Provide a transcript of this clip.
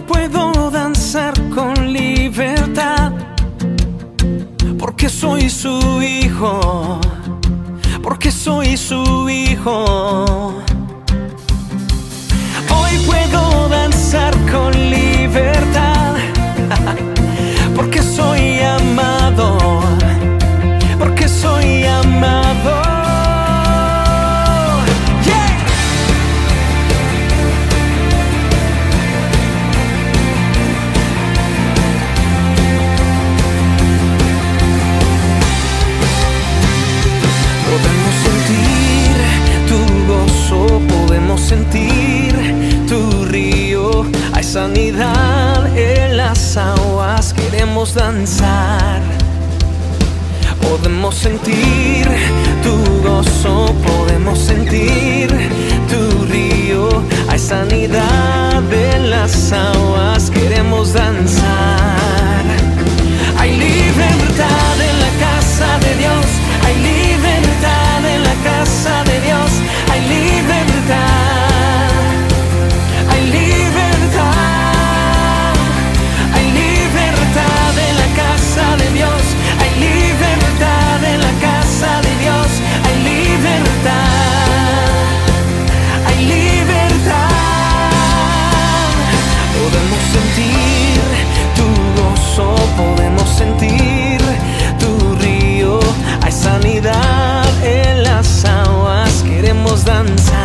Puedo danzar con libertad, porque soy su hijo, porque soy su hijo. Sentir tu río. Hay sanidad en las aguas, queremos danzar. Podemos sentir tu gozo, podemos sentir tu río. Hay sanidad en las aguas. dance